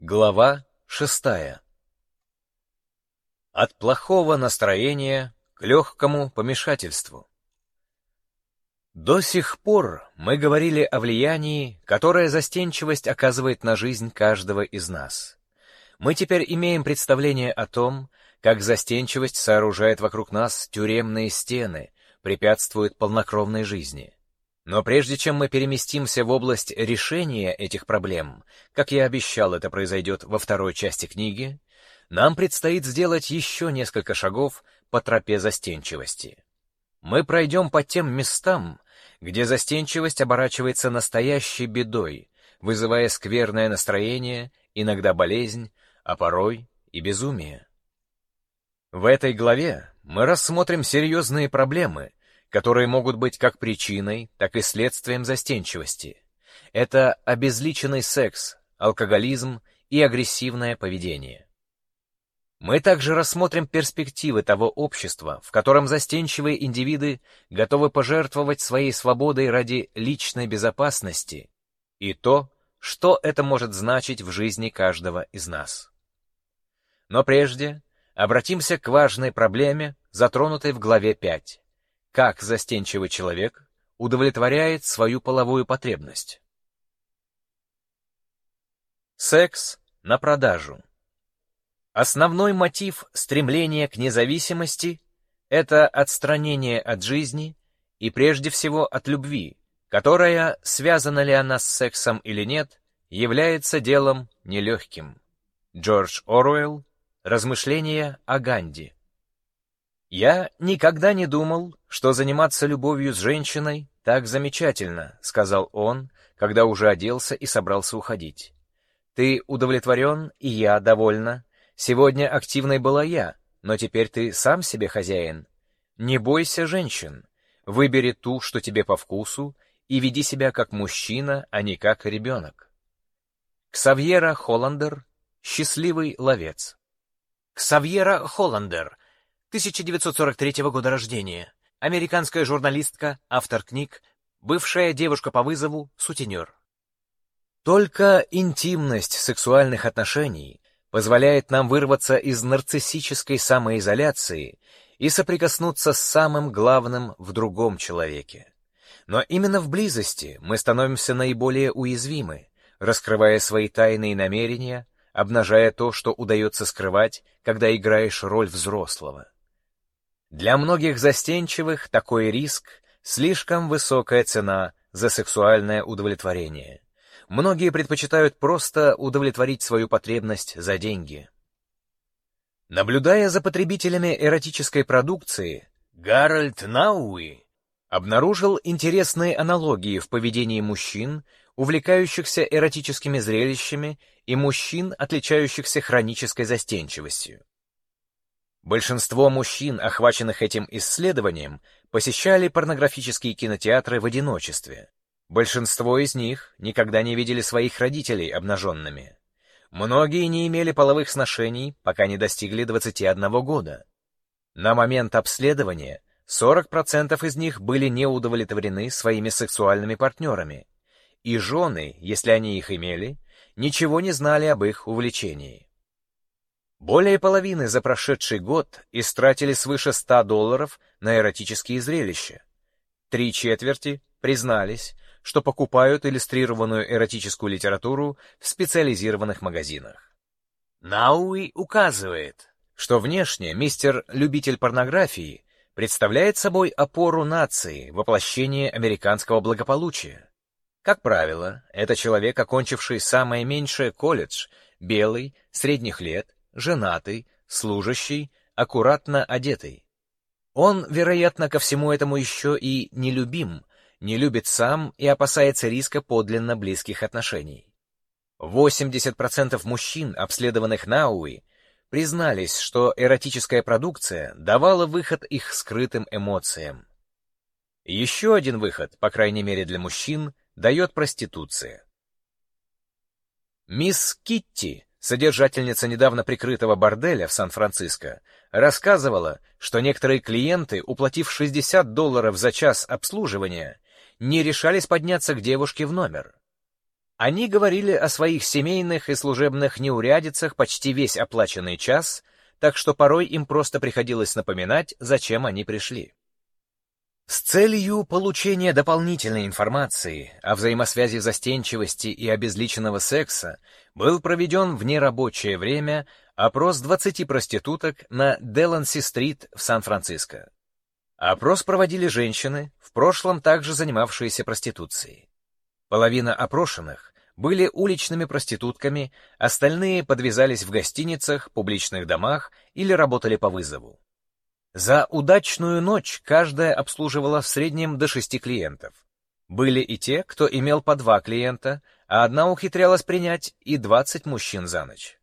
Глава шестая От плохого настроения к легкому помешательству. До сих пор мы говорили о влиянии, которое застенчивость оказывает на жизнь каждого из нас. Мы теперь имеем представление о том, как застенчивость сооружает вокруг нас тюремные стены, препятствует полнокровной жизни. Но прежде чем мы переместимся в область решения этих проблем, как я обещал, это произойдет во второй части книги, нам предстоит сделать еще несколько шагов по тропе застенчивости. Мы пройдем по тем местам, где застенчивость оборачивается настоящей бедой, вызывая скверное настроение, иногда болезнь, а порой и безумие. В этой главе мы рассмотрим серьезные проблемы, которые могут быть как причиной, так и следствием застенчивости. Это обезличенный секс, алкоголизм и агрессивное поведение. Мы также рассмотрим перспективы того общества, в котором застенчивые индивиды готовы пожертвовать своей свободой ради личной безопасности, и то, что это может значить в жизни каждого из нас. Но прежде обратимся к важной проблеме, затронутой в главе 5 как застенчивый человек удовлетворяет свою половую потребность. Секс на продажу. Основной мотив стремления к независимости — это отстранение от жизни и прежде всего от любви, которая, связана ли она с сексом или нет, является делом нелегким. Джордж Оруэлл. Размышления о Ганди. «Я никогда не думал, что заниматься любовью с женщиной так замечательно», — сказал он, когда уже оделся и собрался уходить. «Ты удовлетворен, и я довольна. Сегодня активной была я, но теперь ты сам себе хозяин. Не бойся женщин. Выбери ту, что тебе по вкусу, и веди себя как мужчина, а не как ребенок». Ксавьера Холландер «Счастливый ловец». Ксавьера Холландер 1943 года рождения, американская журналистка, автор книг, бывшая девушка по вызову, сутенер. Только интимность сексуальных отношений позволяет нам вырваться из нарциссической самоизоляции и соприкоснуться с самым главным в другом человеке. Но именно в близости мы становимся наиболее уязвимы, раскрывая свои тайные намерения, обнажая то, что удается скрывать, когда играешь роль взрослого. Для многих застенчивых такой риск — слишком высокая цена за сексуальное удовлетворение. Многие предпочитают просто удовлетворить свою потребность за деньги. Наблюдая за потребителями эротической продукции, Гарольд Науи обнаружил интересные аналогии в поведении мужчин, увлекающихся эротическими зрелищами, и мужчин, отличающихся хронической застенчивостью. Большинство мужчин, охваченных этим исследованием, посещали порнографические кинотеатры в одиночестве. Большинство из них никогда не видели своих родителей обнаженными. Многие не имели половых сношений, пока не достигли 21 года. На момент обследования 40% из них были не удовлетворены своими сексуальными партнерами, и жены, если они их имели, ничего не знали об их увлечении. Более половины за прошедший год истратили свыше 100 долларов на эротические зрелища. Три четверти признались, что покупают иллюстрированную эротическую литературу в специализированных магазинах. Науи указывает, что внешне мистер «любитель порнографии» представляет собой опору нации, воплощение американского благополучия. Как правило, это человек, окончивший самое меньшее колледж, белый, средних лет, женатый, служащий, аккуратно одетый. Он, вероятно, ко всему этому еще и нелюбим, не любит сам и опасается риска подлинно близких отношений. 80% мужчин, обследованных Науи, признались, что эротическая продукция давала выход их скрытым эмоциям. Еще один выход, по крайней мере для мужчин, дает проституция. Мисс Китти Содержательница недавно прикрытого борделя в Сан-Франциско рассказывала, что некоторые клиенты, уплатив 60 долларов за час обслуживания, не решались подняться к девушке в номер. Они говорили о своих семейных и служебных неурядицах почти весь оплаченный час, так что порой им просто приходилось напоминать, зачем они пришли. С целью получения дополнительной информации о взаимосвязи застенчивости и обезличенного секса был проведен в нерабочее время опрос 20 проституток на Деланси-стрит в Сан-Франциско. Опрос проводили женщины, в прошлом также занимавшиеся проституцией. Половина опрошенных были уличными проститутками, остальные подвязались в гостиницах, публичных домах или работали по вызову. За удачную ночь каждая обслуживала в среднем до шести клиентов. Были и те, кто имел по два клиента, а одна ухитрялась принять и 20 мужчин за ночь.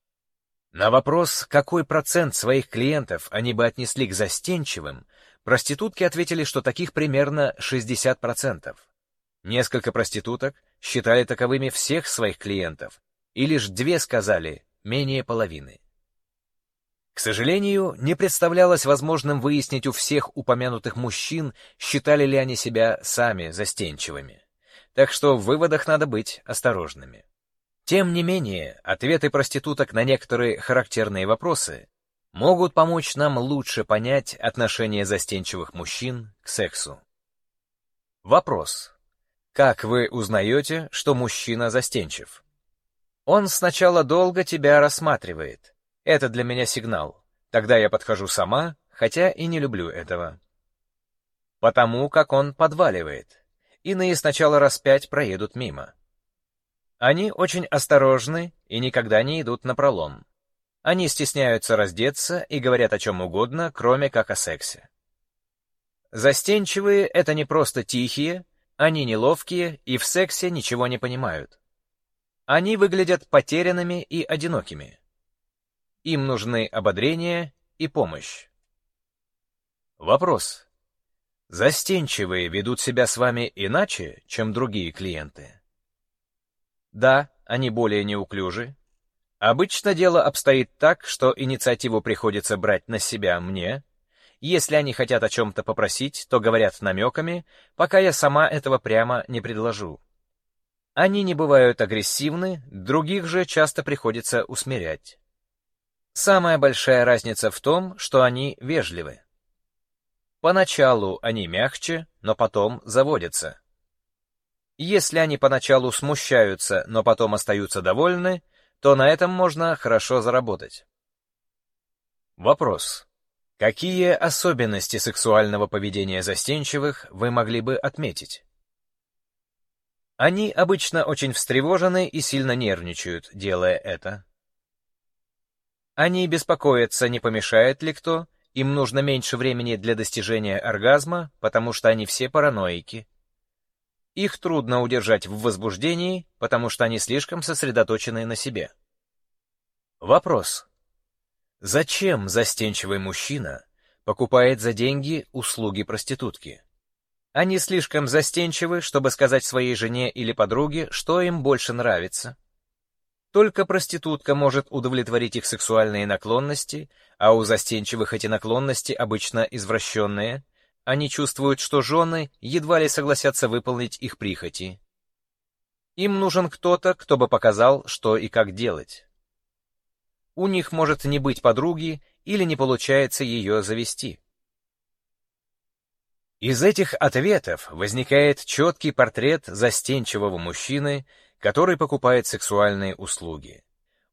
На вопрос, какой процент своих клиентов они бы отнесли к застенчивым, проститутки ответили, что таких примерно 60%. Несколько проституток считали таковыми всех своих клиентов, и лишь две сказали менее половины. К сожалению, не представлялось возможным выяснить у всех упомянутых мужчин, считали ли они себя сами застенчивыми. Так что в выводах надо быть осторожными. Тем не менее, ответы проституток на некоторые характерные вопросы могут помочь нам лучше понять отношение застенчивых мужчин к сексу. Вопрос. Как вы узнаете, что мужчина застенчив? Он сначала долго тебя рассматривает. Это для меня сигнал. Тогда я подхожу сама, хотя и не люблю этого. Потому как он подваливает. Иные сначала раз пять проедут мимо. Они очень осторожны и никогда не идут на пролом. Они стесняются раздеться и говорят о чем угодно, кроме как о сексе. Застенчивые — это не просто тихие, они неловкие и в сексе ничего не понимают. Они выглядят потерянными и одинокими. Им нужны ободрение и помощь. Вопрос. Застенчивые ведут себя с вами иначе, чем другие клиенты? Да, они более неуклюжи. Обычно дело обстоит так, что инициативу приходится брать на себя мне, если они хотят о чем-то попросить, то говорят намеками, пока я сама этого прямо не предложу. Они не бывают агрессивны, других же часто приходится усмирять. Самая большая разница в том, что они вежливы. Поначалу они мягче, но потом заводятся. Если они поначалу смущаются, но потом остаются довольны, то на этом можно хорошо заработать. Вопрос. Какие особенности сексуального поведения застенчивых вы могли бы отметить? Они обычно очень встревожены и сильно нервничают, делая это. Они беспокоятся, не помешает ли кто, им нужно меньше времени для достижения оргазма, потому что они все параноики. Их трудно удержать в возбуждении, потому что они слишком сосредоточены на себе. Вопрос. Зачем застенчивый мужчина покупает за деньги услуги проститутки? Они слишком застенчивы, чтобы сказать своей жене или подруге, что им больше нравится. Только проститутка может удовлетворить их сексуальные наклонности, а у застенчивых эти наклонности обычно извращенные. Они чувствуют, что жены едва ли согласятся выполнить их прихоти. Им нужен кто-то, кто бы показал, что и как делать у них может не быть подруги или не получается ее завести. Из этих ответов возникает четкий портрет застенчивого мужчины, который покупает сексуальные услуги.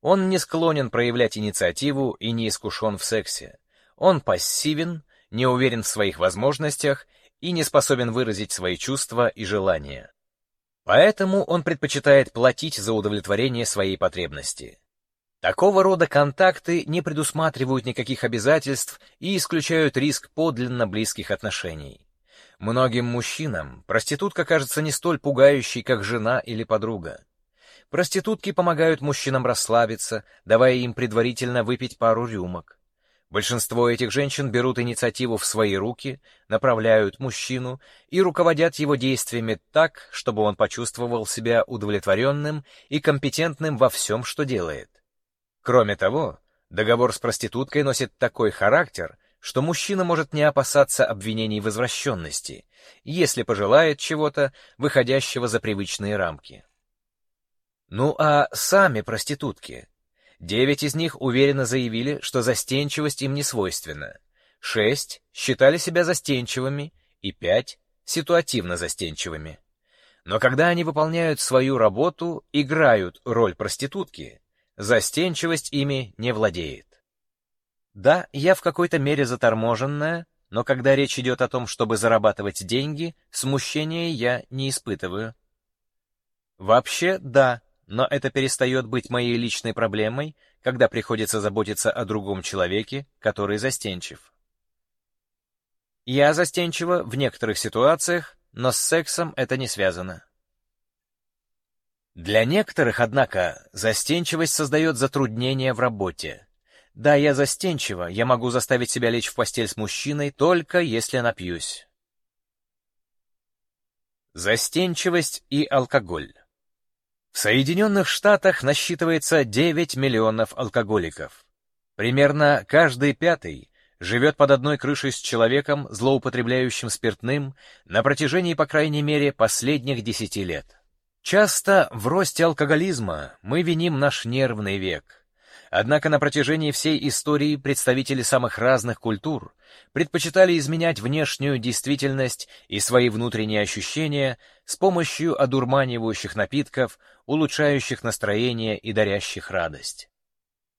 Он не склонен проявлять инициативу и не искушен в сексе. Он пассивен, не уверен в своих возможностях и не способен выразить свои чувства и желания. Поэтому он предпочитает платить за удовлетворение своей потребности. Такого рода контакты не предусматривают никаких обязательств и исключают риск подлинно близких отношений. Многим мужчинам проститутка кажется не столь пугающей, как жена или подруга. Проститутки помогают мужчинам расслабиться, давая им предварительно выпить пару рюмок. Большинство этих женщин берут инициативу в свои руки, направляют мужчину и руководят его действиями так, чтобы он почувствовал себя удовлетворенным и компетентным во всем, что делает. Кроме того, договор с проституткой носит такой характер, что мужчина может не опасаться обвинений в извращенности, если пожелает чего-то, выходящего за привычные рамки. Ну а сами проститутки? Девять из них уверенно заявили, что застенчивость им не свойственна. Шесть считали себя застенчивыми, и пять — ситуативно застенчивыми. Но когда они выполняют свою работу, играют роль проститутки, застенчивость ими не владеет. Да, я в какой-то мере заторможенная, но когда речь идет о том, чтобы зарабатывать деньги, смущения я не испытываю. Вообще, да, но это перестает быть моей личной проблемой, когда приходится заботиться о другом человеке, который застенчив. Я застенчива в некоторых ситуациях, но с сексом это не связано. Для некоторых, однако, застенчивость создает затруднения в работе. Да, я застенчива, я могу заставить себя лечь в постель с мужчиной только если напьюсь. Застенчивость и алкоголь. В Соединенных Штатах насчитывается 9 миллионов алкоголиков. Примерно каждый пятый живет под одной крышей с человеком, злоупотребляющим спиртным, на протяжении, по крайней мере, последних десяти лет. Часто в росте алкоголизма мы виним наш нервный век. Однако на протяжении всей истории представители самых разных культур предпочитали изменять внешнюю действительность и свои внутренние ощущения с помощью одурманивающих напитков, улучшающих настроение и дарящих радость.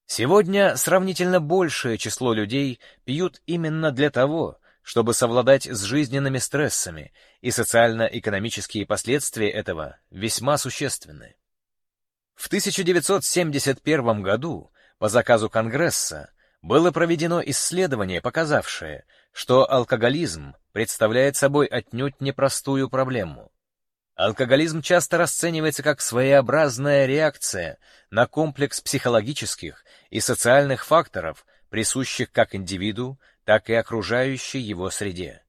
Сегодня сравнительно большее число людей пьют именно для того, чтобы совладать с жизненными стрессами, и социально-экономические последствия этого весьма существенны. В 1971 году по заказу Конгресса было проведено исследование, показавшее, что алкоголизм представляет собой отнюдь непростую проблему. Алкоголизм часто расценивается как своеобразная реакция на комплекс психологических и социальных факторов, присущих как индивиду, так и окружающей его среде.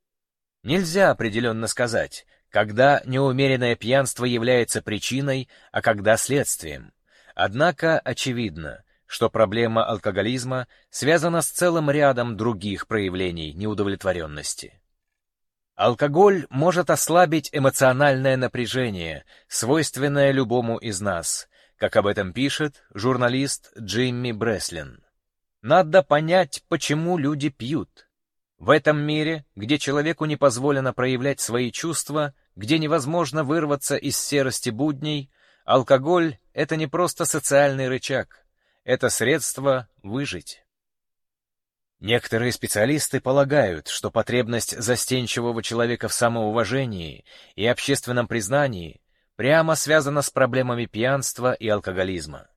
Нельзя определенно сказать, когда неумеренное пьянство является причиной, а когда следствием. Однако очевидно, что проблема алкоголизма связана с целым рядом других проявлений неудовлетворенности. Алкоголь может ослабить эмоциональное напряжение, свойственное любому из нас, как об этом пишет журналист Джимми Бреслин. Надо понять, почему люди пьют. В этом мире, где человеку не позволено проявлять свои чувства, где невозможно вырваться из серости будней, алкоголь — это не просто социальный рычаг, это средство выжить. Некоторые специалисты полагают, что потребность застенчивого человека в самоуважении и общественном признании прямо связана с проблемами пьянства и алкоголизма.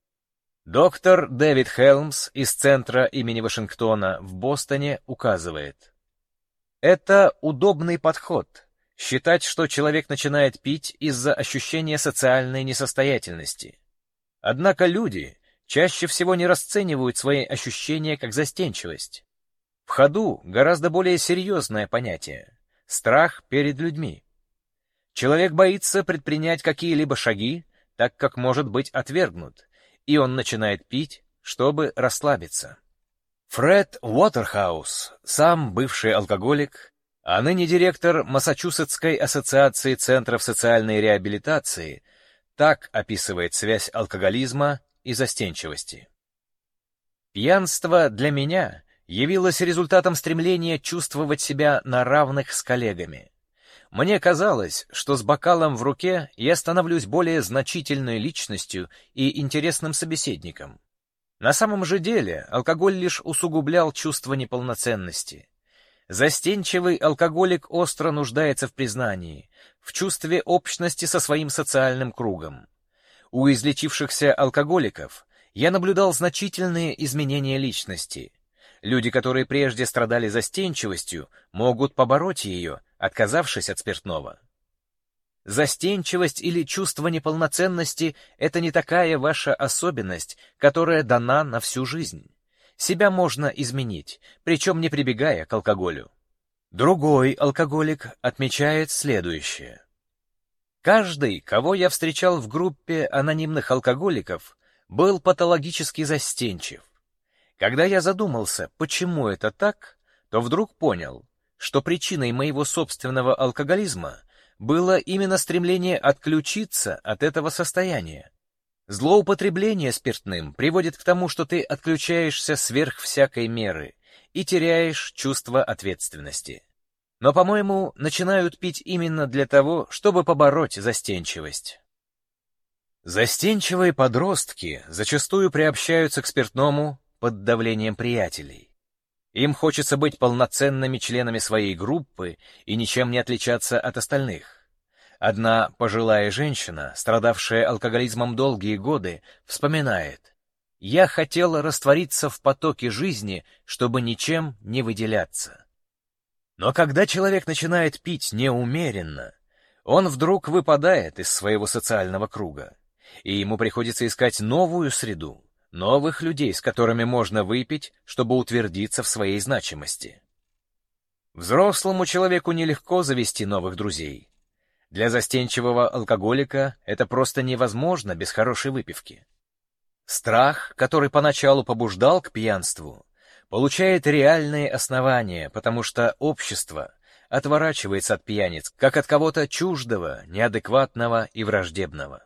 Доктор Дэвид Хелмс из Центра имени Вашингтона в Бостоне указывает. Это удобный подход — считать, что человек начинает пить из-за ощущения социальной несостоятельности. Однако люди чаще всего не расценивают свои ощущения как застенчивость. В ходу гораздо более серьезное понятие — страх перед людьми. Человек боится предпринять какие-либо шаги, так как может быть отвергнут, и он начинает пить, чтобы расслабиться. Фред Уотерхаус, сам бывший алкоголик, а ныне директор Массачусетской ассоциации центров социальной реабилитации, так описывает связь алкоголизма и застенчивости. «Пьянство для меня явилось результатом стремления чувствовать себя на равных с коллегами. Мне казалось, что с бокалом в руке я становлюсь более значительной личностью и интересным собеседником. На самом же деле алкоголь лишь усугублял чувство неполноценности. Застенчивый алкоголик остро нуждается в признании, в чувстве общности со своим социальным кругом. У излечившихся алкоголиков я наблюдал значительные изменения личности — Люди, которые прежде страдали застенчивостью, могут побороть ее, отказавшись от спиртного. Застенчивость или чувство неполноценности — это не такая ваша особенность, которая дана на всю жизнь. Себя можно изменить, причем не прибегая к алкоголю. Другой алкоголик отмечает следующее. Каждый, кого я встречал в группе анонимных алкоголиков, был патологически застенчив. Когда я задумался, почему это так, то вдруг понял, что причиной моего собственного алкоголизма было именно стремление отключиться от этого состояния. Злоупотребление спиртным приводит к тому, что ты отключаешься сверх всякой меры и теряешь чувство ответственности. Но, по-моему, начинают пить именно для того, чтобы побороть застенчивость. Застенчивые подростки зачастую приобщаются к спиртному под давлением приятелей. Им хочется быть полноценными членами своей группы и ничем не отличаться от остальных. Одна пожилая женщина, страдавшая алкоголизмом долгие годы, вспоминает, «Я хотела раствориться в потоке жизни, чтобы ничем не выделяться». Но когда человек начинает пить неумеренно, он вдруг выпадает из своего социального круга, и ему приходится искать новую среду, новых людей, с которыми можно выпить, чтобы утвердиться в своей значимости. Взрослому человеку нелегко завести новых друзей. Для застенчивого алкоголика это просто невозможно без хорошей выпивки. Страх, который поначалу побуждал к пьянству, получает реальные основания, потому что общество отворачивается от пьяниц, как от кого-то чуждого, неадекватного и враждебного.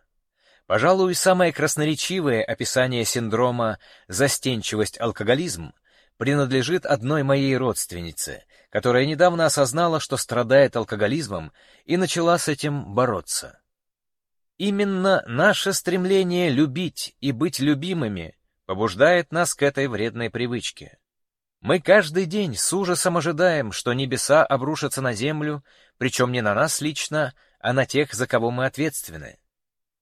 Пожалуй, самое красноречивое описание синдрома «застенчивость-алкоголизм» принадлежит одной моей родственнице, которая недавно осознала, что страдает алкоголизмом, и начала с этим бороться. Именно наше стремление любить и быть любимыми побуждает нас к этой вредной привычке. Мы каждый день с ужасом ожидаем, что небеса обрушатся на землю, причем не на нас лично, а на тех, за кого мы ответственны.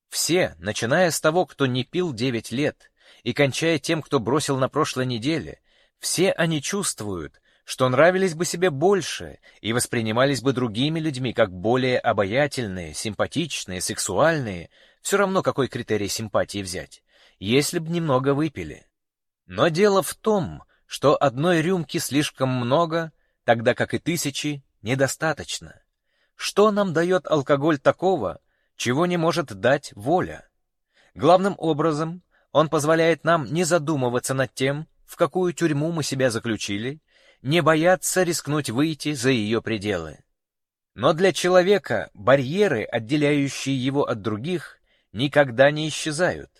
Все, начиная с того, кто не пил девять лет, и кончая тем, кто бросил на прошлой неделе, все они чувствуют, что нравились бы себе больше и воспринимались бы другими людьми как более обаятельные, симпатичные, сексуальные, все равно какой критерий симпатии взять, если бы немного выпили. Но дело в том, что одной рюмки слишком много, тогда как и тысячи недостаточно. Что нам дает алкоголь такого, чего не может дать воля. Главным образом, он позволяет нам не задумываться над тем, в какую тюрьму мы себя заключили, не бояться рискнуть выйти за ее пределы. Но для человека барьеры, отделяющие его от других, никогда не исчезают.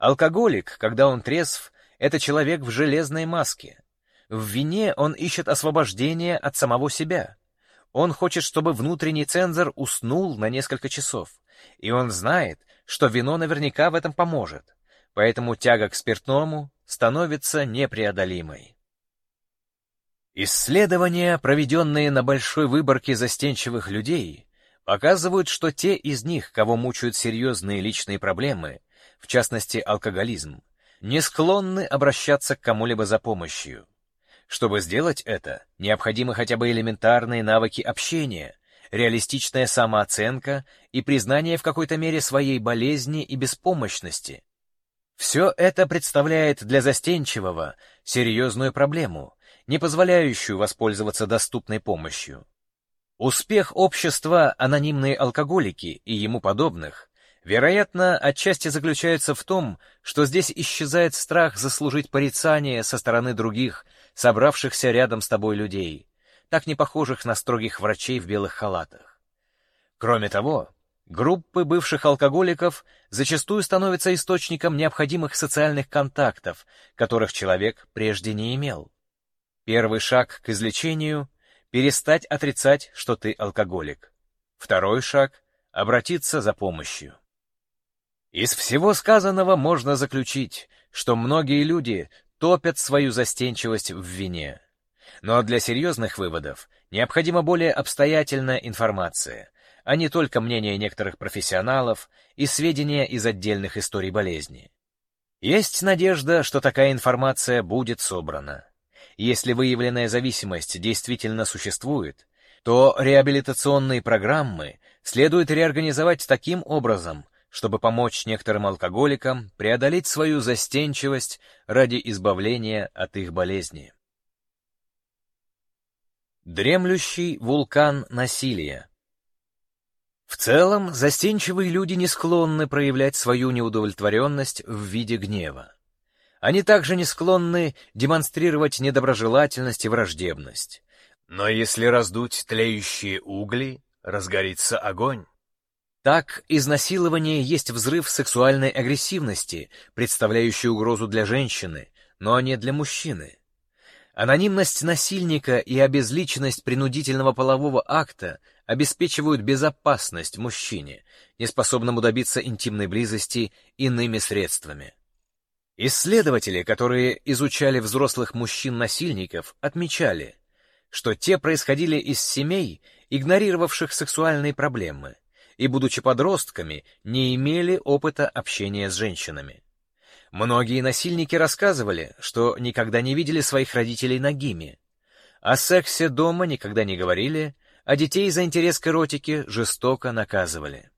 Алкоголик, когда он трезв, это человек в железной маске. В вине он ищет освобождения от самого себя. Он хочет, чтобы внутренний цензор уснул на несколько часов, и он знает, что вино наверняка в этом поможет, поэтому тяга к спиртному становится непреодолимой. Исследования, проведенные на большой выборке застенчивых людей, показывают, что те из них, кого мучают серьезные личные проблемы, в частности алкоголизм, не склонны обращаться к кому-либо за помощью. Чтобы сделать это, необходимы хотя бы элементарные навыки общения, реалистичная самооценка и признание в какой-то мере своей болезни и беспомощности. Все это представляет для застенчивого серьезную проблему, не позволяющую воспользоваться доступной помощью. Успех общества «Анонимные алкоголики» и ему подобных, вероятно, отчасти заключается в том, что здесь исчезает страх заслужить порицание со стороны других, собравшихся рядом с тобой людей, так не похожих на строгих врачей в белых халатах. Кроме того, группы бывших алкоголиков зачастую становятся источником необходимых социальных контактов, которых человек прежде не имел. Первый шаг к излечению — перестать отрицать, что ты алкоголик. Второй шаг — обратиться за помощью. Из всего сказанного можно заключить, что многие люди топят свою застенчивость в вине. Но для серьезных выводов необходима более обстоятельная информация, а не только мнение некоторых профессионалов и сведения из отдельных историй болезни. Есть надежда, что такая информация будет собрана. Если выявленная зависимость действительно существует, то реабилитационные программы следует реорганизовать таким образом, чтобы помочь некоторым алкоголикам преодолеть свою застенчивость ради избавления от их болезни. Дремлющий вулкан насилия. В целом, застенчивые люди не склонны проявлять свою неудовлетворенность в виде гнева. Они также не склонны демонстрировать недоброжелательность и враждебность. Но если раздуть тлеющие угли, разгорится огонь. Так, изнасилование есть взрыв сексуальной агрессивности, представляющий угрозу для женщины, но не для мужчины. Анонимность насильника и обезличенность принудительного полового акта обеспечивают безопасность мужчине, неспособному добиться интимной близости иными средствами. Исследователи, которые изучали взрослых мужчин-насильников, отмечали, что те происходили из семей, игнорировавших сексуальные проблемы, и, будучи подростками, не имели опыта общения с женщинами. Многие насильники рассказывали, что никогда не видели своих родителей нагими. О сексе дома никогда не говорили, а детей за интерес к эротике жестоко наказывали.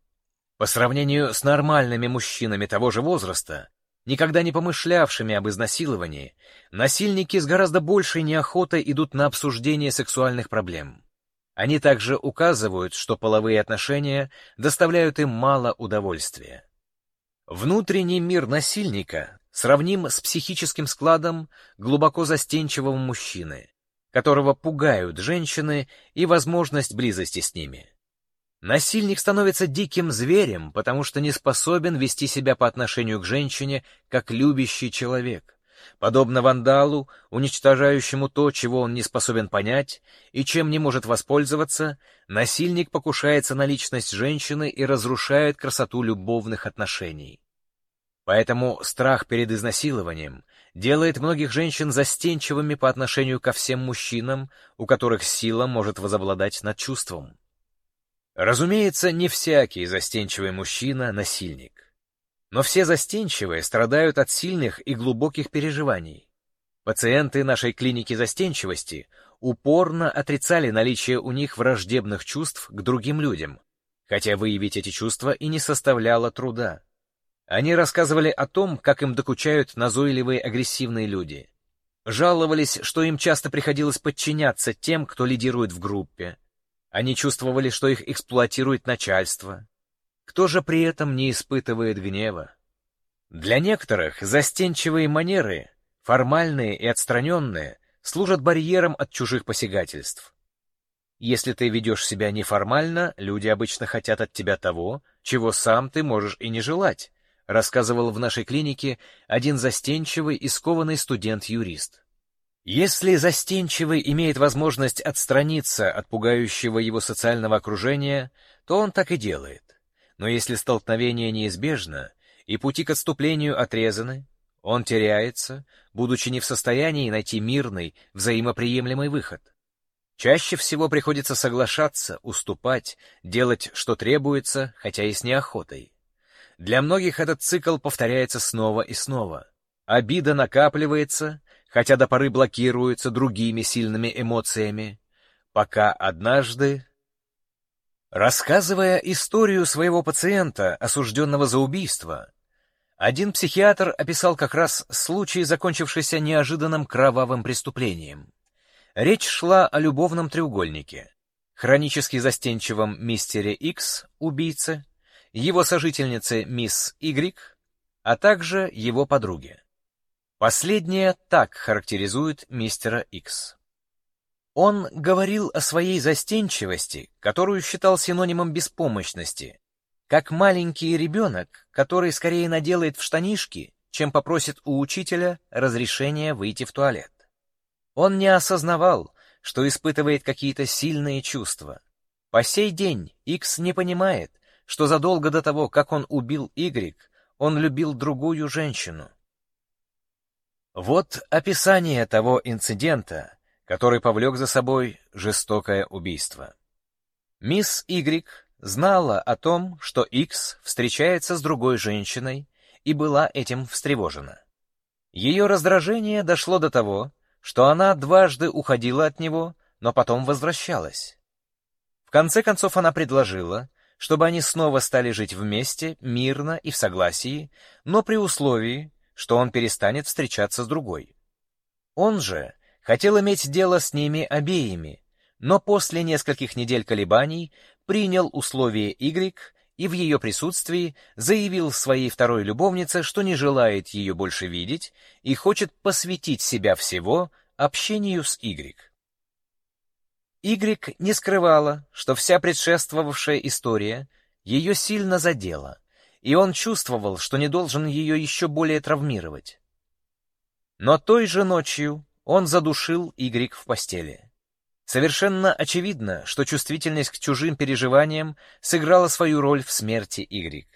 По сравнению с нормальными мужчинами того же возраста, никогда не помышлявшими об изнасиловании, насильники с гораздо большей неохотой идут на обсуждение сексуальных проблем. Они также указывают, что половые отношения доставляют им мало удовольствия. Внутренний мир насильника сравним с психическим складом глубоко застенчивого мужчины, которого пугают женщины и возможность близости с ними. Насильник становится диким зверем, потому что не способен вести себя по отношению к женщине, как любящий человек. Подобно вандалу, уничтожающему то, чего он не способен понять и чем не может воспользоваться, насильник покушается на личность женщины и разрушает красоту любовных отношений. Поэтому страх перед изнасилованием делает многих женщин застенчивыми по отношению ко всем мужчинам, у которых сила может возобладать над чувством. Разумеется, не всякий застенчивый мужчина — насильник. Но все застенчивые страдают от сильных и глубоких переживаний. Пациенты нашей клиники застенчивости упорно отрицали наличие у них враждебных чувств к другим людям, хотя выявить эти чувства и не составляло труда. Они рассказывали о том, как им докучают назойливые агрессивные люди. Жаловались, что им часто приходилось подчиняться тем, кто лидирует в группе, они чувствовали, что их эксплуатирует начальство. Кто же при этом не испытывает гнева? Для некоторых застенчивые манеры, формальные и отстраненные, служат барьером от чужих посягательств. Если ты ведешь себя неформально, люди обычно хотят от тебя того, чего сам ты можешь и не желать, рассказывал в нашей клинике один застенчивый и скованный студент-юрист. Если застенчивый имеет возможность отстраниться от пугающего его социального окружения, то он так и делает. Но если столкновение неизбежно и пути к отступлению отрезаны, он теряется, будучи не в состоянии найти мирный, взаимоприемлемый выход. Чаще всего приходится соглашаться, уступать, делать, что требуется, хотя и с неохотой. Для многих этот цикл повторяется снова и снова. Обида накапливается, хотя до поры блокируется другими сильными эмоциями, пока однажды... Рассказывая историю своего пациента, осужденного за убийство, один психиатр описал как раз случай, закончившийся неожиданным кровавым преступлением. Речь шла о любовном треугольнике. Хронически застенчивом мистере X, убийце, его сожительнице мисс Y, а также его подруге. Последнее так характеризует мистера Икс. Он говорил о своей застенчивости, которую считал синонимом беспомощности, как маленький ребенок, который скорее наделает в штанишки, чем попросит у учителя разрешения выйти в туалет. Он не осознавал, что испытывает какие-то сильные чувства. По сей день Икс не понимает, что задолго до того, как он убил Y, он любил другую женщину. Вот описание того инцидента, который повлек за собой жестокое убийство. Мисс Y знала о том, что X встречается с другой женщиной, и была этим встревожена. Ее раздражение дошло до того, что она дважды уходила от него, но потом возвращалась. В конце концов она предложила, чтобы они снова стали жить вместе, мирно и в согласии, но при условии, что он перестанет встречаться с другой. Он же хотел иметь дело с ними обеими, но после нескольких недель колебаний принял условие Y и в ее присутствии заявил своей второй любовнице, что не желает ее больше видеть и хочет посвятить себя всего общению с Y. Y не скрывала, что вся предшествовавшая история ее сильно задело, и он чувствовал, что не должен ее еще более травмировать. Но той же ночью он задушил Игрик в постели. Совершенно очевидно, что чувствительность к чужим переживаниям сыграла свою роль в смерти Игрик.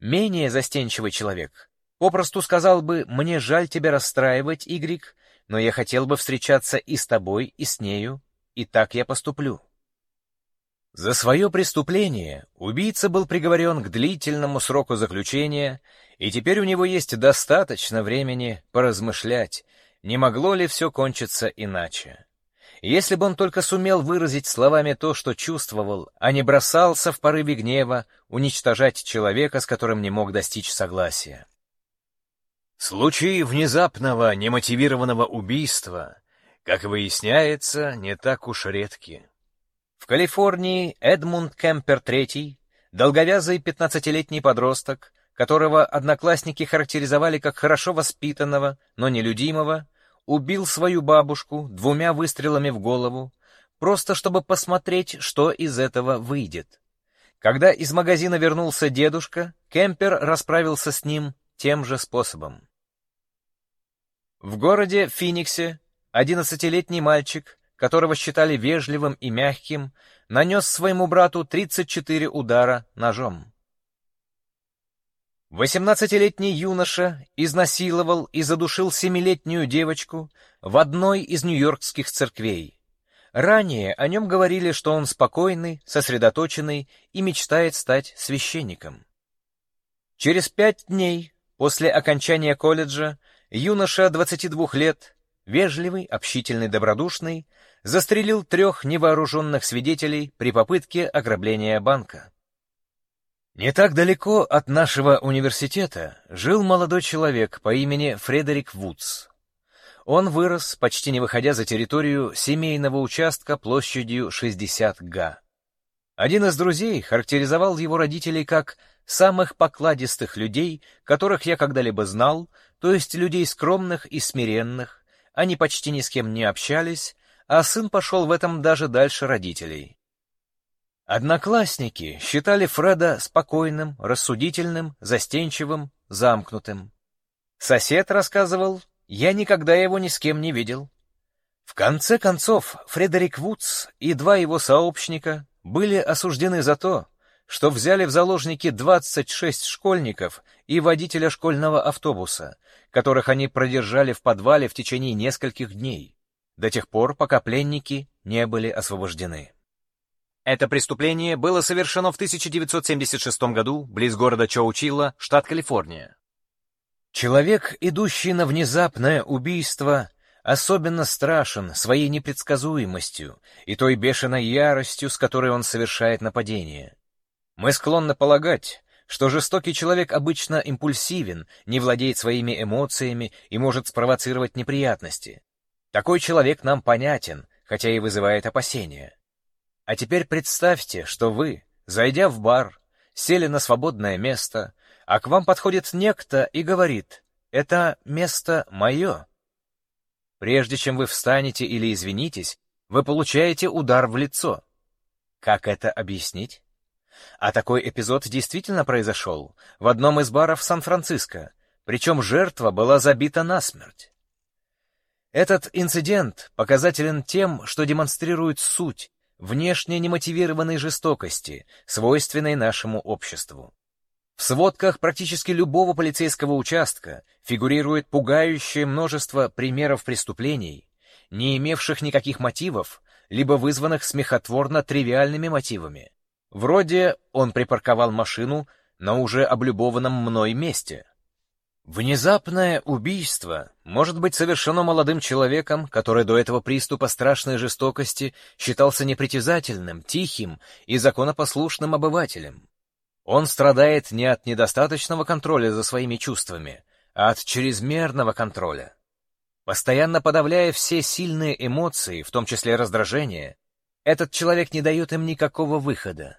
Менее застенчивый человек попросту сказал бы «мне жаль тебя расстраивать, Игрик, но я хотел бы встречаться и с тобой, и с нею, и так я поступлю». За свое преступление убийца был приговорен к длительному сроку заключения, и теперь у него есть достаточно времени поразмышлять, не могло ли все кончиться иначе. Если бы он только сумел выразить словами то, что чувствовал, а не бросался в порыве гнева уничтожать человека, с которым не мог достичь согласия. Случаи внезапного, немотивированного убийства, как выясняется, не так уж редки. В Калифорнии Эдмунд Кемпер III, долговязый пятнадцатилетний подросток, которого одноклассники характеризовали как хорошо воспитанного, но нелюдимого, убил свою бабушку двумя выстрелами в голову, просто чтобы посмотреть, что из этого выйдет. Когда из магазина вернулся дедушка, Кемпер расправился с ним тем же способом. В городе Финиксе одиннадцатилетний мальчик, которого считали вежливым и мягким, нанес своему брату 34 удара ножом. Восемнадцатилетний юноша изнасиловал и задушил семилетнюю девочку в одной из нью-йоркских церквей. Ранее о нем говорили, что он спокойный, сосредоточенный и мечтает стать священником. Через пять дней после окончания колледжа юноша 22 лет, вежливый, общительный, добродушный, застрелил трех невооруженных свидетелей при попытке ограбления банка. Не так далеко от нашего университета жил молодой человек по имени Фредерик Вудс. Он вырос, почти не выходя за территорию семейного участка площадью 60 га. Один из друзей характеризовал его родителей как самых покладистых людей, которых я когда-либо знал, то есть людей скромных и смиренных, они почти ни с кем не общались, а сын пошел в этом даже дальше родителей. Одноклассники считали Фреда спокойным, рассудительным, застенчивым, замкнутым. Сосед рассказывал, я никогда его ни с кем не видел. В конце концов, Фредерик Вудс и два его сообщника были осуждены за то, что взяли в заложники 26 школьников и водителя школьного автобуса, которых они продержали в подвале в течение нескольких дней, до тех пор, пока пленники не были освобождены. Это преступление было совершено в 1976 году близ города Чоучилла, штат Калифорния. Человек, идущий на внезапное убийство, особенно страшен своей непредсказуемостью и той бешеной яростью, с которой он совершает нападение. Мы склонны полагать, что жестокий человек обычно импульсивен, не владеет своими эмоциями и может спровоцировать неприятности. Такой человек нам понятен, хотя и вызывает опасения. А теперь представьте, что вы, зайдя в бар, сели на свободное место, а к вам подходит некто и говорит «это место мое». Прежде чем вы встанете или извинитесь, вы получаете удар в лицо. Как это объяснить? А такой эпизод действительно произошел в одном из баров Сан-Франциско, причем жертва была забита насмерть. Этот инцидент показателен тем, что демонстрирует суть, внешне немотивированной жестокости, свойственной нашему обществу. В сводках практически любого полицейского участка фигурирует пугающее множество примеров преступлений, не имевших никаких мотивов, либо вызванных смехотворно-тривиальными мотивами. Вроде он припарковал машину на уже облюбованном мной месте. Внезапное убийство может быть совершено молодым человеком, который до этого приступа страшной жестокости считался непритязательным, тихим и законопослушным обывателем. Он страдает не от недостаточного контроля за своими чувствами, а от чрезмерного контроля. Постоянно подавляя все сильные эмоции, в том числе раздражение, этот человек не дает им никакого выхода.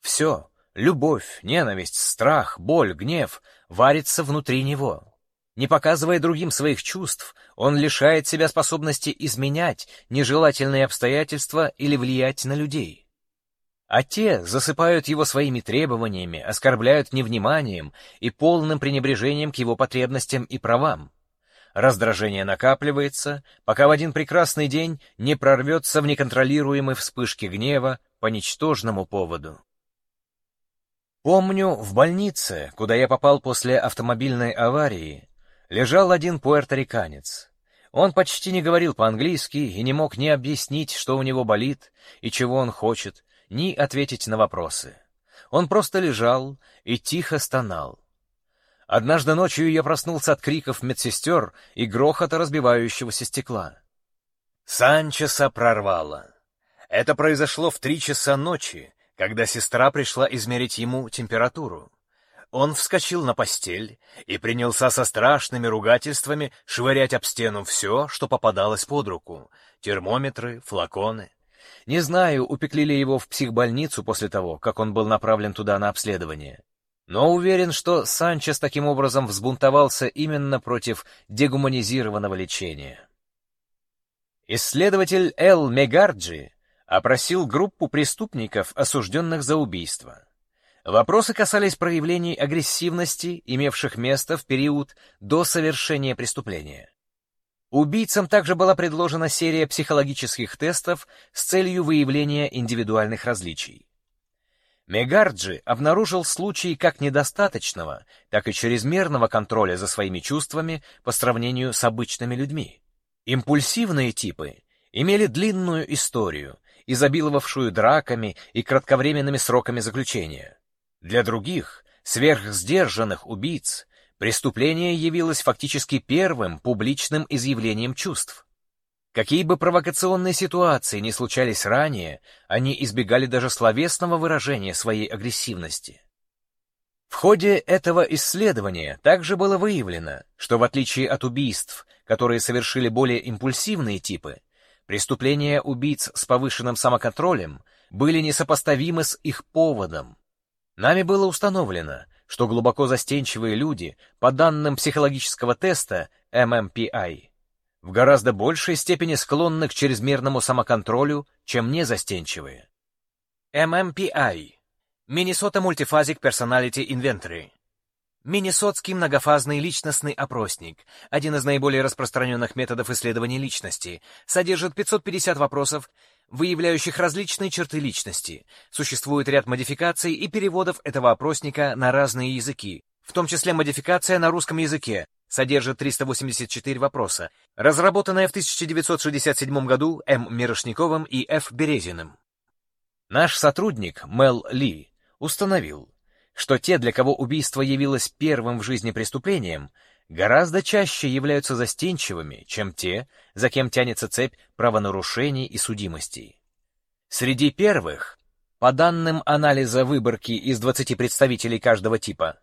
Все, Любовь, ненависть, страх, боль, гнев варится внутри него. Не показывая другим своих чувств, он лишает себя способности изменять нежелательные обстоятельства или влиять на людей. а те засыпают его своими требованиями, оскорбляют невниманием и полным пренебрежением к его потребностям и правам. Раздражение накапливается, пока в один прекрасный день не прорвется в неконтролируемой вспышке гнева по ничтожному поводу. Помню, в больнице, куда я попал после автомобильной аварии, лежал один пуэрториканец. Он почти не говорил по-английски и не мог ни объяснить, что у него болит и чего он хочет, ни ответить на вопросы. Он просто лежал и тихо стонал. Однажды ночью я проснулся от криков медсестер и грохота разбивающегося стекла. Санчеса прорвало. Это произошло в три часа ночи, когда сестра пришла измерить ему температуру. Он вскочил на постель и принялся со страшными ругательствами швырять об стену все, что попадалось под руку — термометры, флаконы. Не знаю, упекли ли его в психбольницу после того, как он был направлен туда на обследование. Но уверен, что Санчес таким образом взбунтовался именно против дегуманизированного лечения. Исследователь Эл Мегарджи опросил группу преступников, осужденных за убийство. Вопросы касались проявлений агрессивности, имевших место в период до совершения преступления. Убийцам также была предложена серия психологических тестов с целью выявления индивидуальных различий. Мегарджи обнаружил случаи как недостаточного, так и чрезмерного контроля за своими чувствами по сравнению с обычными людьми. Импульсивные типы имели длинную историю, изобиловавшую драками и кратковременными сроками заключения. Для других, сверхсдержанных убийц, Преступление явилось фактически первым публичным изъявлением чувств. Какие бы провокационные ситуации ни случались ранее, они избегали даже словесного выражения своей агрессивности. В ходе этого исследования также было выявлено, что в отличие от убийств, которые совершили более импульсивные типы, преступления убийц с повышенным самоконтролем были несопоставимы с их поводом. Нами было установлено, что глубоко застенчивые люди, по данным психологического теста MMPI, в гораздо большей степени склонны к чрезмерному самоконтролю, чем незастенчивые. MMPI — Minnesota Multiphasic Personality Inventory Миннесотский многофазный личностный опросник, один из наиболее распространенных методов исследования личности, содержит 550 вопросов, выявляющих различные черты личности. Существует ряд модификаций и переводов этого опросника на разные языки, в том числе модификация на русском языке, содержит 384 вопроса, разработанная в 1967 году М. Мирошниковым и Ф. Березиным. Наш сотрудник Мел Ли установил, что те, для кого убийство явилось первым в жизни преступлением, гораздо чаще являются застенчивыми, чем те, за кем тянется цепь правонарушений и судимостей. Среди первых, по данным анализа выборки из 20 представителей каждого типа,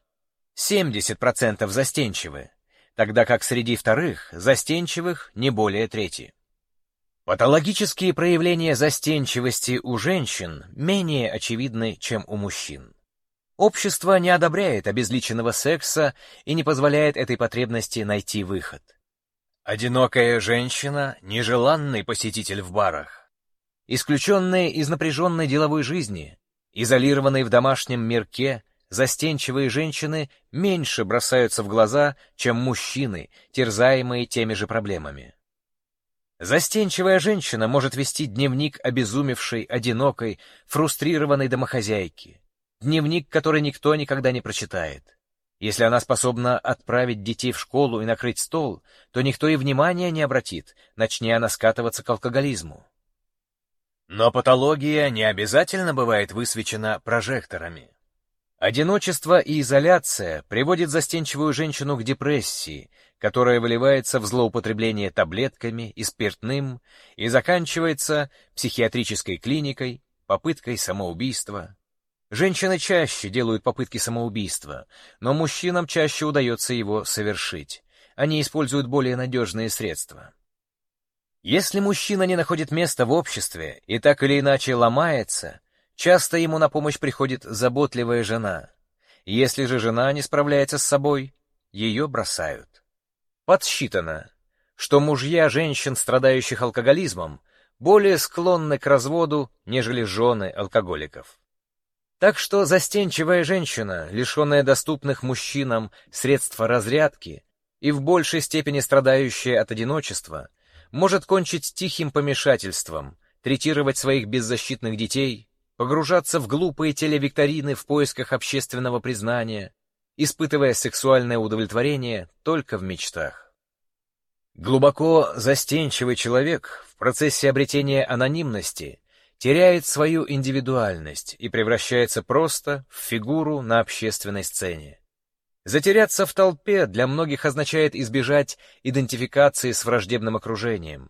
70% застенчивы, тогда как среди вторых застенчивых не более трети. Патологические проявления застенчивости у женщин менее очевидны, чем у мужчин. Общество не одобряет обезличенного секса и не позволяет этой потребности найти выход. Одинокая женщина — нежеланный посетитель в барах. Исключенные из напряженной деловой жизни, изолированные в домашнем мирке, застенчивые женщины меньше бросаются в глаза, чем мужчины, терзаемые теми же проблемами. Застенчивая женщина может вести дневник обезумевшей, одинокой, фрустрированной домохозяйки. Дневник, который никто никогда не прочитает. Если она способна отправить детей в школу и накрыть стол, то никто и внимания не обратит, начни она скатываться к алкоголизму. Но патология не обязательно бывает высвечена прожекторами. Одиночество и изоляция приводит застенчивую женщину к депрессии, которая выливается в злоупотребление таблетками и спиртным и заканчивается психиатрической клиникой, попыткой самоубийства. Женщины чаще делают попытки самоубийства, но мужчинам чаще удается его совершить. Они используют более надежные средства. Если мужчина не находит места в обществе и так или иначе ломается, часто ему на помощь приходит заботливая жена. Если же жена не справляется с собой, ее бросают. Подсчитано, что мужья женщин, страдающих алкоголизмом, более склонны к разводу, нежели жены алкоголиков. Так что застенчивая женщина, лишенная доступных мужчинам средств разрядки и в большей степени страдающая от одиночества, может кончить тихим помешательством, третировать своих беззащитных детей, погружаться в глупые телевикторины в поисках общественного признания, испытывая сексуальное удовлетворение только в мечтах. Глубоко застенчивый человек в процессе обретения анонимности теряет свою индивидуальность и превращается просто в фигуру на общественной сцене. Затеряться в толпе для многих означает избежать идентификации с враждебным окружением.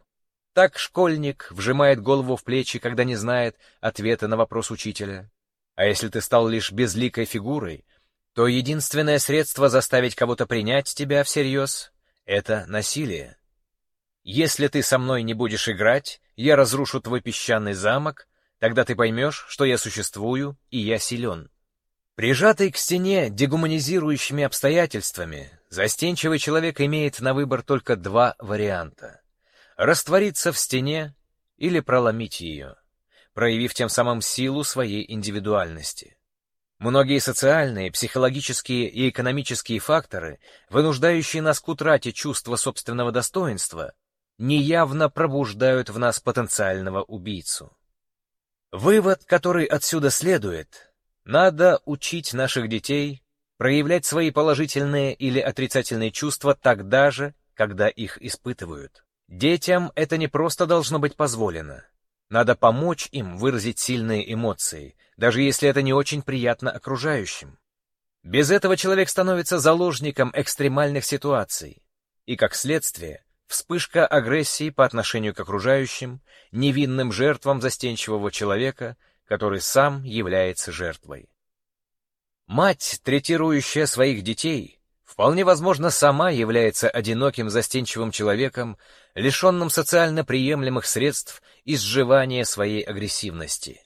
Так школьник вжимает голову в плечи, когда не знает ответа на вопрос учителя. А если ты стал лишь безликой фигурой, то единственное средство заставить кого-то принять тебя всерьез — это насилие. Если ты со мной не будешь играть, я разрушу твой песчаный замок, тогда ты поймешь, что я существую и я силен. Прижатый к стене дегуманизирующими обстоятельствами, застенчивый человек имеет на выбор только два варианта. Раствориться в стене или проломить ее, проявив тем самым силу своей индивидуальности. Многие социальные, психологические и экономические факторы, вынуждающие нас к утрате чувства собственного достоинства, неявно пробуждают в нас потенциального убийцу. Вывод, который отсюда следует, надо учить наших детей проявлять свои положительные или отрицательные чувства тогда же, когда их испытывают. Детям это не просто должно быть позволено. Надо помочь им выразить сильные эмоции, даже если это не очень приятно окружающим. Без этого человек становится заложником экстремальных ситуаций, и, как следствие, Вспышка агрессии по отношению к окружающим, невинным жертвам застенчивого человека, который сам является жертвой. Мать, третирующая своих детей, вполне возможно, сама является одиноким застенчивым человеком, лишенным социально приемлемых средств изживания своей агрессивности.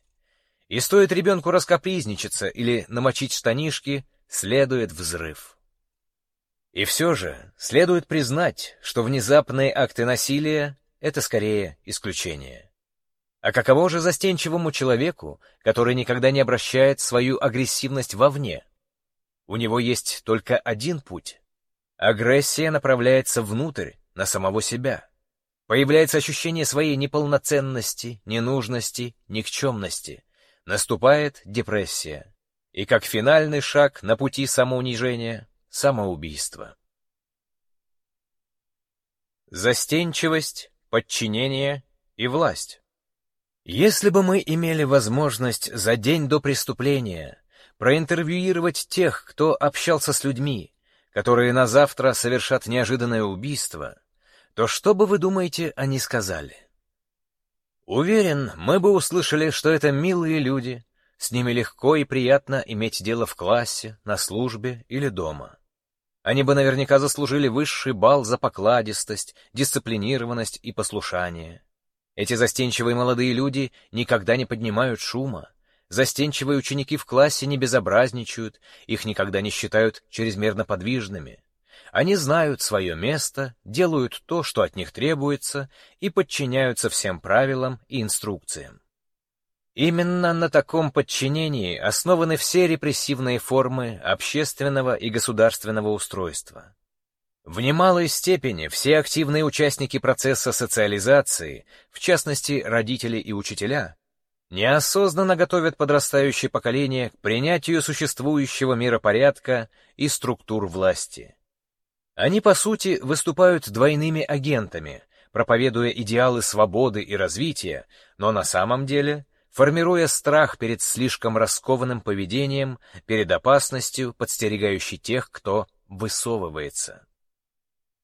И стоит ребенку раскопризничаться или намочить штанишки, следует взрыв. И все же следует признать, что внезапные акты насилия — это скорее исключение. А каково же застенчивому человеку, который никогда не обращает свою агрессивность вовне? У него есть только один путь. Агрессия направляется внутрь, на самого себя. Появляется ощущение своей неполноценности, ненужности, никчемности. Наступает депрессия. И как финальный шаг на пути самоунижения самоубийство. Застенчивость, подчинение и власть. Если бы мы имели возможность за день до преступления проинтервьюировать тех, кто общался с людьми, которые на завтра совершат неожиданное убийство, то что бы вы думаете, они сказали? Уверен, мы бы услышали, что это милые люди, с ними легко и приятно иметь дело в классе, на службе или дома. Они бы наверняка заслужили высший балл за покладистость, дисциплинированность и послушание. Эти застенчивые молодые люди никогда не поднимают шума. Застенчивые ученики в классе не безобразничают, их никогда не считают чрезмерно подвижными. Они знают свое место, делают то, что от них требуется, и подчиняются всем правилам и инструкциям. Именно на таком подчинении основаны все репрессивные формы общественного и государственного устройства. В немалой степени все активные участники процесса социализации, в частности родители и учителя, неосознанно готовят подрастающее поколение к принятию существующего миропорядка и структур власти. Они, по сути, выступают двойными агентами, проповедуя идеалы свободы и развития, но на самом деле формируя страх перед слишком раскованным поведением, перед опасностью, подстерегающей тех, кто высовывается.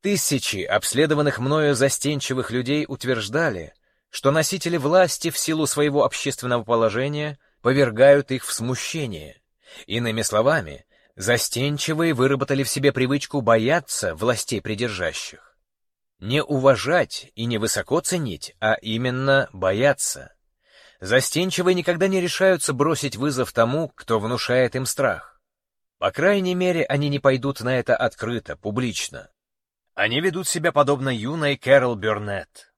Тысячи обследованных мною застенчивых людей утверждали, что носители власти в силу своего общественного положения повергают их в смущение. Иными словами, застенчивые выработали в себе привычку бояться властей придержащих. Не уважать и не высоко ценить, а именно бояться. Застенчивые никогда не решаются бросить вызов тому, кто внушает им страх. По крайней мере, они не пойдут на это открыто, публично. Они ведут себя подобно юной Кэрол Бёрнетт.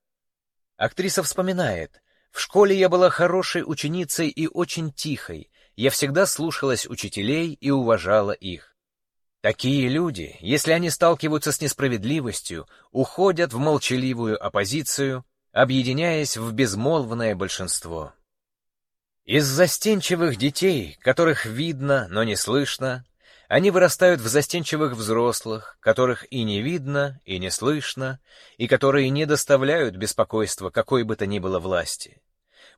Актриса вспоминает, «В школе я была хорошей ученицей и очень тихой, я всегда слушалась учителей и уважала их. Такие люди, если они сталкиваются с несправедливостью, уходят в молчаливую оппозицию, объединяясь в безмолвное большинство. Из застенчивых детей, которых видно, но не слышно, они вырастают в застенчивых взрослых, которых и не видно, и не слышно, и которые не доставляют беспокойства какой бы то ни было власти.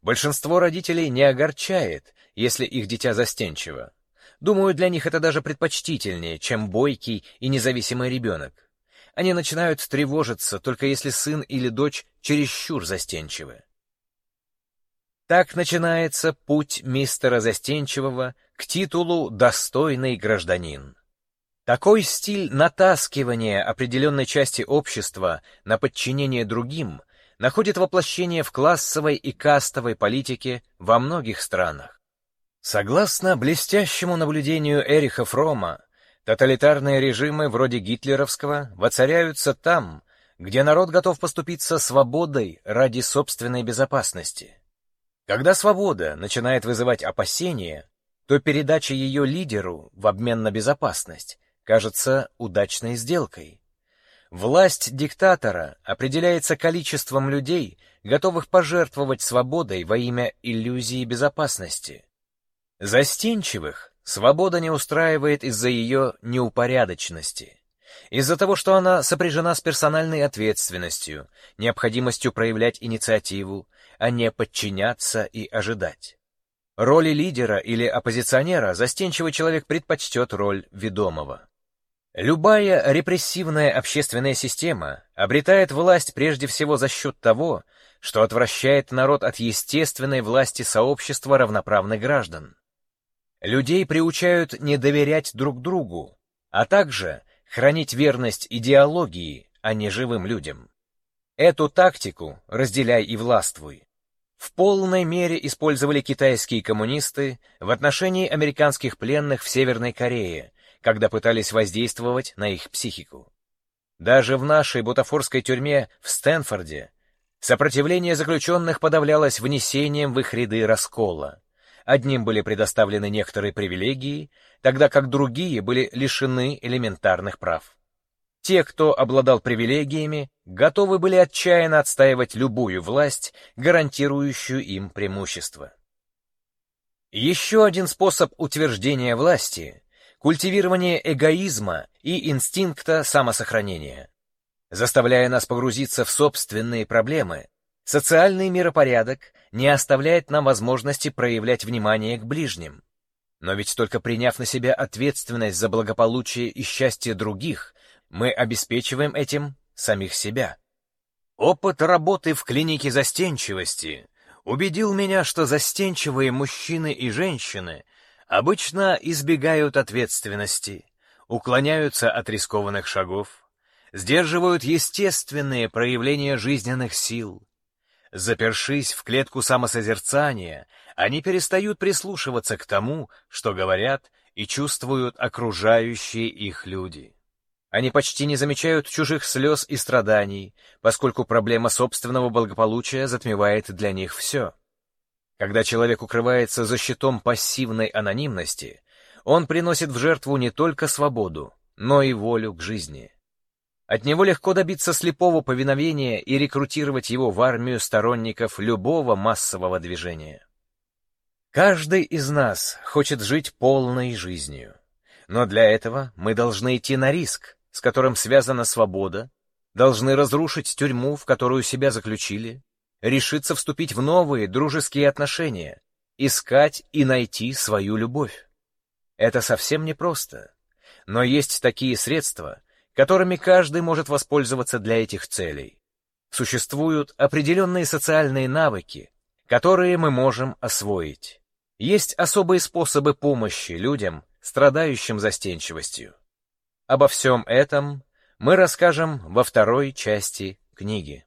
Большинство родителей не огорчает, если их дитя застенчиво. Думаю, для них это даже предпочтительнее, чем бойкий и независимый ребенок. Они начинают тревожиться, только если сын или дочь чересчур застенчивы. Так начинается путь мистера Застенчивого к титулу «достойный гражданин». Такой стиль натаскивания определенной части общества на подчинение другим находит воплощение в классовой и кастовой политике во многих странах. Согласно блестящему наблюдению Эриха Фрома, тоталитарные режимы вроде гитлеровского воцаряются там, где народ готов поступиться свободой ради собственной безопасности. Когда свобода начинает вызывать опасения, то передача ее лидеру в обмен на безопасность кажется удачной сделкой. Власть диктатора определяется количеством людей, готовых пожертвовать свободой во имя иллюзии безопасности. Застенчивых свобода не устраивает из-за ее неупорядоченности, из-за того, что она сопряжена с персональной ответственностью, необходимостью проявлять инициативу, а не подчиняться и ожидать. Роли лидера или оппозиционера застенчивый человек предпочтет роль ведомого. Любая репрессивная общественная система обретает власть прежде всего за счет того, что отвращает народ от естественной власти сообщества равноправных граждан. Людей приучают не доверять друг другу, а также хранить верность идеологии, а не живым людям. Эту тактику «разделяй и властвуй» в полной мере использовали китайские коммунисты в отношении американских пленных в Северной Корее, когда пытались воздействовать на их психику. Даже в нашей бутафорской тюрьме в Стэнфорде сопротивление заключенных подавлялось внесением в их ряды раскола. Одним были предоставлены некоторые привилегии, тогда как другие были лишены элементарных прав. Те, кто обладал привилегиями, готовы были отчаянно отстаивать любую власть, гарантирующую им преимущество. Еще один способ утверждения власти — культивирование эгоизма и инстинкта самосохранения. Заставляя нас погрузиться в собственные проблемы, социальный миропорядок не оставляет нам возможности проявлять внимание к ближним. Но ведь только приняв на себя ответственность за благополучие и счастье других, мы обеспечиваем этим самих себя. Опыт работы в клинике застенчивости убедил меня, что застенчивые мужчины и женщины обычно избегают ответственности, уклоняются от рискованных шагов, сдерживают естественные проявления жизненных сил, Запершись в клетку самосозерцания, они перестают прислушиваться к тому, что говорят и чувствуют окружающие их люди. Они почти не замечают чужих слез и страданий, поскольку проблема собственного благополучия затмевает для них все. Когда человек укрывается за щитом пассивной анонимности, он приносит в жертву не только свободу, но и волю к жизни. От него легко добиться слепого повиновения и рекрутировать его в армию сторонников любого массового движения. Каждый из нас хочет жить полной жизнью. Но для этого мы должны идти на риск, с которым связана свобода, должны разрушить тюрьму, в которую себя заключили, решиться вступить в новые дружеские отношения, искать и найти свою любовь. Это совсем непросто. Но есть такие средства, которыми каждый может воспользоваться для этих целей. Существуют определенные социальные навыки, которые мы можем освоить. Есть особые способы помощи людям, страдающим застенчивостью. Обо всем этом мы расскажем во второй части книги.